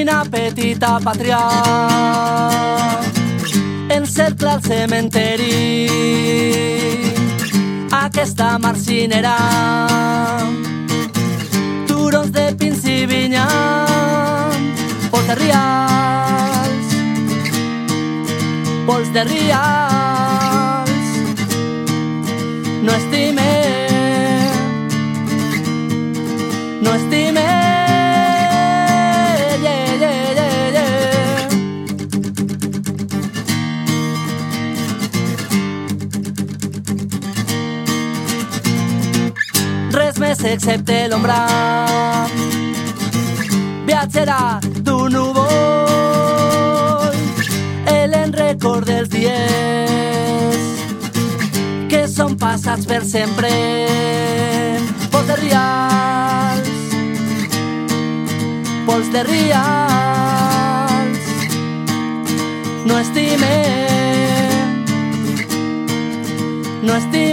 una petita pàtria encercla el cementeri aquesta marcinera turons de pins i vinya pols de rials de més excepte l'ombra. Viatgerà d'un núvol el record dels dies que són passats per sempre. Pols de rials pols de no estime no estime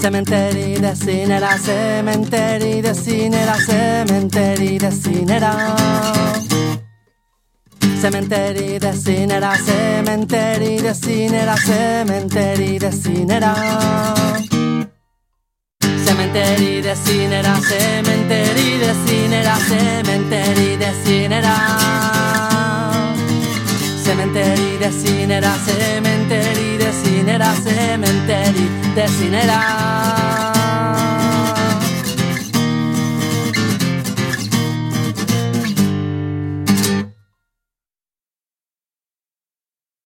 Cementeri de cinera, cementeri de cinera, cementeri de cinera. Cementeri de cinera, cementeri de cinera, cementeri de cinera. Cementeri de cinera, cementeri de cinera, cementeri de cinera. Cementeri de cinera, de cinera, cementeri de cinera.